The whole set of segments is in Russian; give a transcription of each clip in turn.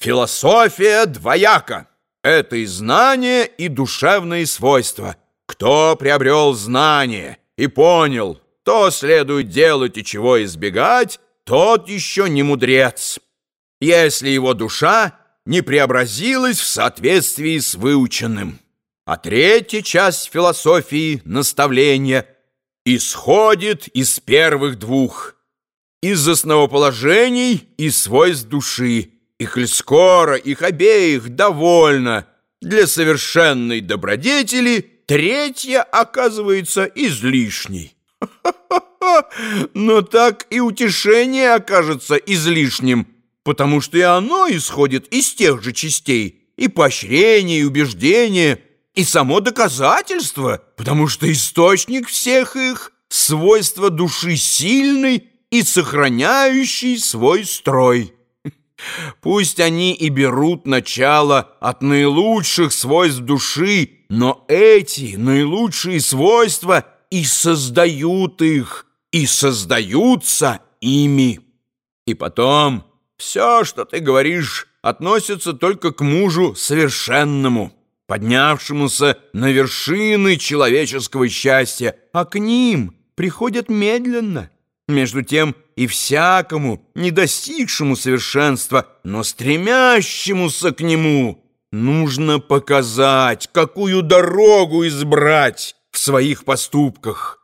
Философия двояка. Это и знание, и душевные свойства. Кто приобрел знание и понял, то следует делать и чего избегать, тот еще не мудрец. Если его душа не преобразилась в соответствии с выученным. А третья часть философии, наставления, исходит из первых двух, из основоположений и свойств души, и коль скоро их обеих довольно для совершенной добродетели, третья оказывается излишней. Но так и утешение окажется излишним, потому что и оно исходит из тех же частей, и поощрение, и убеждение, и само доказательство, потому что источник всех их — свойство души сильной и сохраняющий свой строй. Пусть они и берут начало от наилучших свойств души, но эти наилучшие свойства и создают их, и создаются ими. И потом все, что ты говоришь, относится только к мужу совершенному, поднявшемуся на вершины человеческого счастья, а к ним приходят медленно. Между тем и всякому, не достигшему совершенства, но стремящемуся к нему, нужно показать, какую дорогу избрать в своих поступках.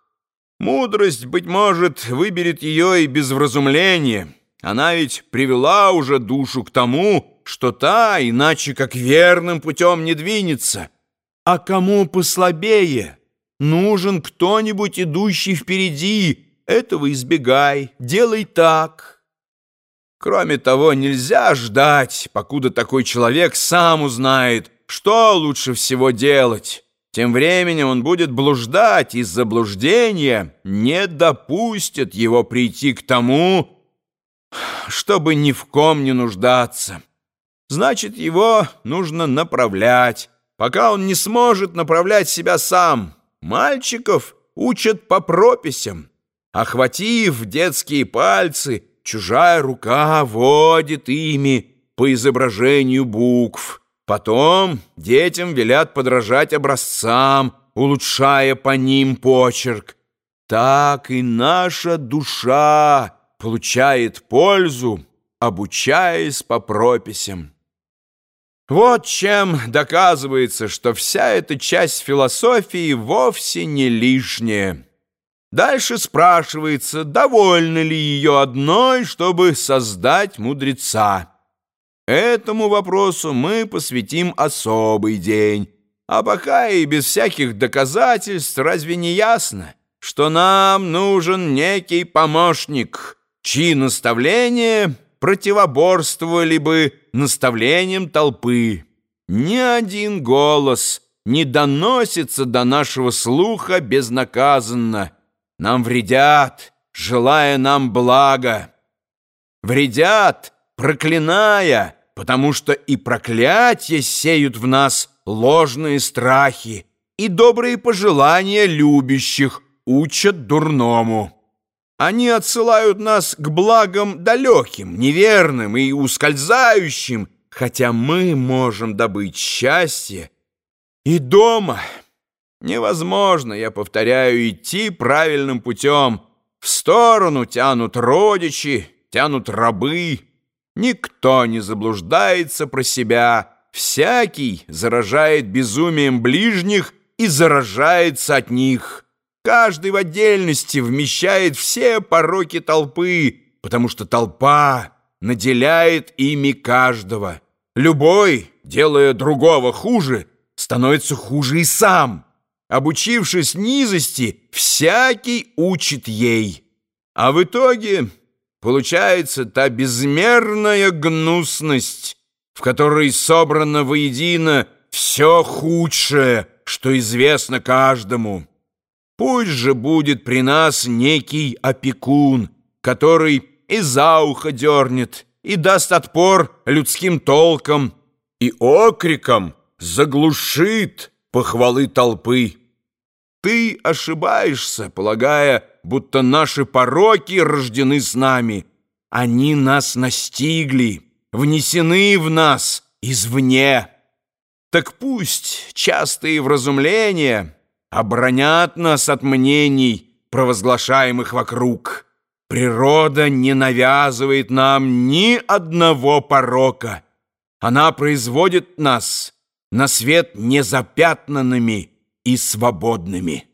Мудрость, быть может, выберет ее и без вразумления. Она ведь привела уже душу к тому, что та, иначе как верным путем не двинется. А кому послабее, нужен кто-нибудь, идущий впереди, этого избегай, делай так. Кроме того, нельзя ждать, покуда такой человек сам узнает, что лучше всего делать. Тем временем он будет блуждать, и заблуждения не допустят его прийти к тому, чтобы ни в ком не нуждаться. Значит, его нужно направлять, пока он не сможет направлять себя сам. Мальчиков учат по прописям. Охватив детские пальцы, чужая рука водит ими по изображению букв. Потом детям велят подражать образцам, улучшая по ним почерк. Так и наша душа получает пользу, обучаясь по прописям. Вот чем доказывается, что вся эта часть философии вовсе не лишняя. Дальше спрашивается, довольна ли ее одной, чтобы создать мудреца. Этому вопросу мы посвятим особый день. А пока и без всяких доказательств разве не ясно, что нам нужен некий помощник, чьи наставления противоборствовали бы наставлениям толпы. Ни один голос не доносится до нашего слуха безнаказанно, нам вредят, желая нам блага. Вредят, проклиная, потому что и проклятия сеют в нас ложные страхи, и добрые пожелания любящих учат дурному. Они отсылают нас к благам далеким, неверным и ускользающим, хотя мы можем добыть счастье и дома». Невозможно, я повторяю, идти правильным путем. В сторону тянут родичи, тянут рабы. Никто не заблуждается про себя. Всякий заражает безумием ближних и заражается от них. Каждый в отдельности вмещает все пороки толпы, потому что толпа наделяет ими каждого. Любой, делая другого хуже, становится хуже и сам. Обучившись низости, всякий учит ей. А в итоге получается та безмерная гнусность, в которой собрано воедино все худшее, что известно каждому. Пусть же будет при нас некий опекун, который и за ухо дернет, и даст отпор людским толкам, и окриком заглушит похвалы толпы. Ты ошибаешься, полагая, будто наши пороки рождены с нами. Они нас настигли, внесены в нас извне. Так пусть частые вразумления оборонят нас от мнений, провозглашаемых вокруг. Природа не навязывает нам ни одного порока. Она производит нас на свет незапятнанными и свободными.